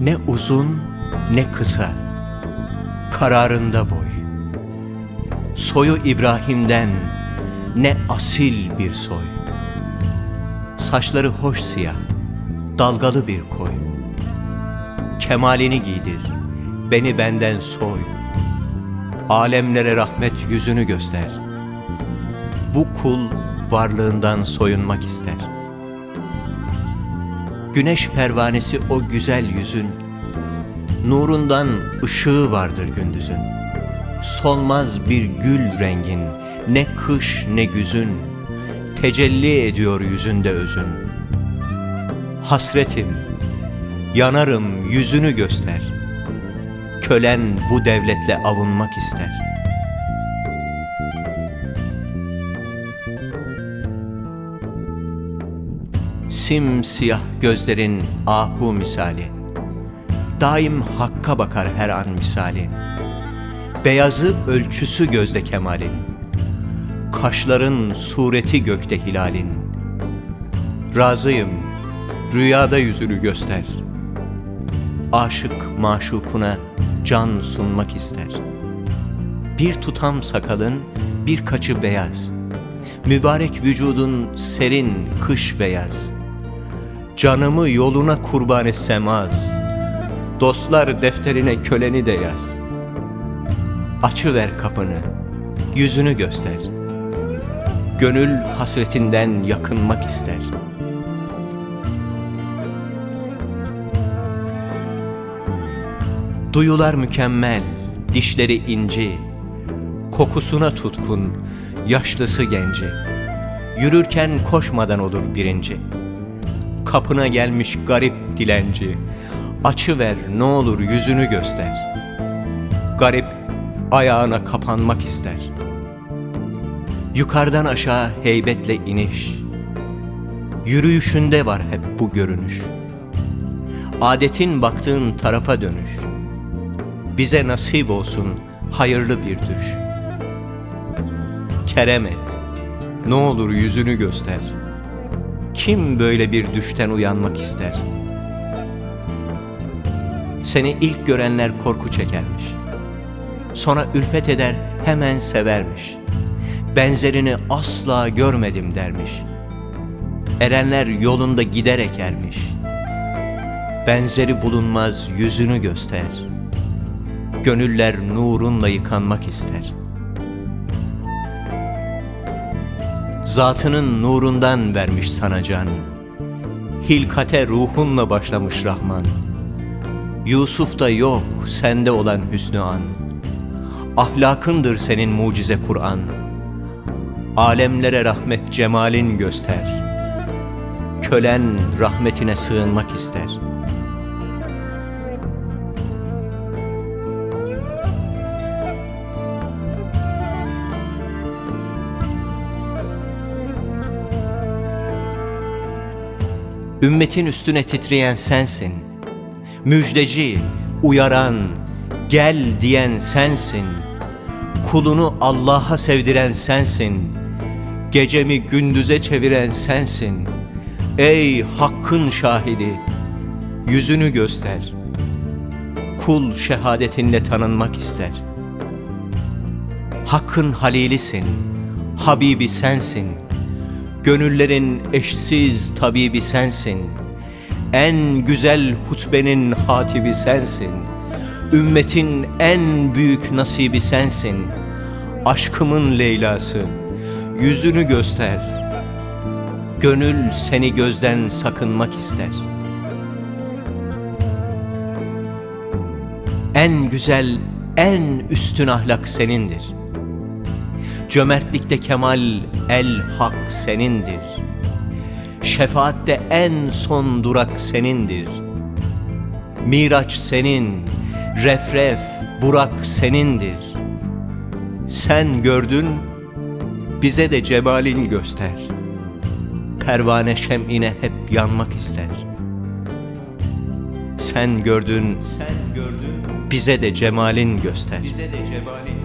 Ne uzun ne kısa, kararında boy. Soyu İbrahim'den ne asil bir soy. Saçları hoş siyah, dalgalı bir koy. Kemalini giydir, beni benden soy. Alemlere rahmet yüzünü göster. Bu kul varlığından soyunmak ister. Güneş pervanesi o güzel yüzün, Nurundan ışığı vardır gündüzün. Solmaz bir gül rengin, ne kış ne güzün, Tecelli ediyor yüzünde özün. Hasretim, yanarım yüzünü göster. Kölen bu devletle avunmak ister. Simsiyah gözlerin ahu misali. Daim hakka bakar her an misali. Beyazı ölçüsü gözde kemalin. Kaşların sureti gökte hilalin. Razıyım, rüyada yüzünü göster. Aşık maşukuna can sunmak ister. Bir tutam sakalın, birkaçı beyaz. Mübarek vücudun serin kış ve yaz. Canımı yoluna kurban etsem az. Dostlar defterine köleni de yaz. Açıver kapını, yüzünü göster. Gönül hasretinden yakınmak ister. Duyular mükemmel, dişleri inci, kokusuna tutkun, yaşlısı genci. Yürürken koşmadan olur birinci. Kapına gelmiş garip dilenci, açı ver ne olur yüzünü göster. Garip ayağına kapanmak ister. Yukarıdan aşağı heybetle iniş. Yürüyüşünde var hep bu görünüş. Adetin baktığın tarafa dönüş. Bize nasip olsun hayırlı bir düş. Kerem et, ne olur yüzünü göster. Kim böyle bir düşten uyanmak ister? Seni ilk görenler korku çekermiş. Sonra ülfet eder hemen severmiş. Benzerini asla görmedim dermiş. Erenler yolunda giderek ermiş. Benzeri bulunmaz yüzünü göster. Gönüller nurunla yıkanmak ister. Zatının nurundan vermiş sana can. Hilkate ruhunla başlamış Rahman. Yusuf'ta yok sende olan hüsnü an. Ahlakındır senin mucize Kur'an. Alemlere rahmet cemalin göster. Kölen rahmetine sığınmak ister. Ümmetin üstüne titreyen sensin. Müjdeci, uyaran, gel diyen sensin. Kulunu Allah'a sevdiren sensin. Gecemi gündüze çeviren sensin. Ey hakkın şahidi, yüzünü göster. Kul şehadetinle tanınmak ister. Hakkın halilisin, Habibi sensin. Gönüllerin eşsiz tabibi sensin. En güzel hutbenin hatibi sensin. Ümmetin en büyük nasibi sensin. Aşkımın Leyla'sı, yüzünü göster. Gönül seni gözden sakınmak ister. En güzel, en üstün ahlak senindir. Cömertlikte kemal el hak senindir. Şefaatte en son durak senindir. Miraç senin, refref, burak senindir. Sen gördün, bize de cemalin göster. Pervane şem'ine hep yanmak ister. Sen gördün, sen gördün, bize de cemalin göster. Bize de cemalin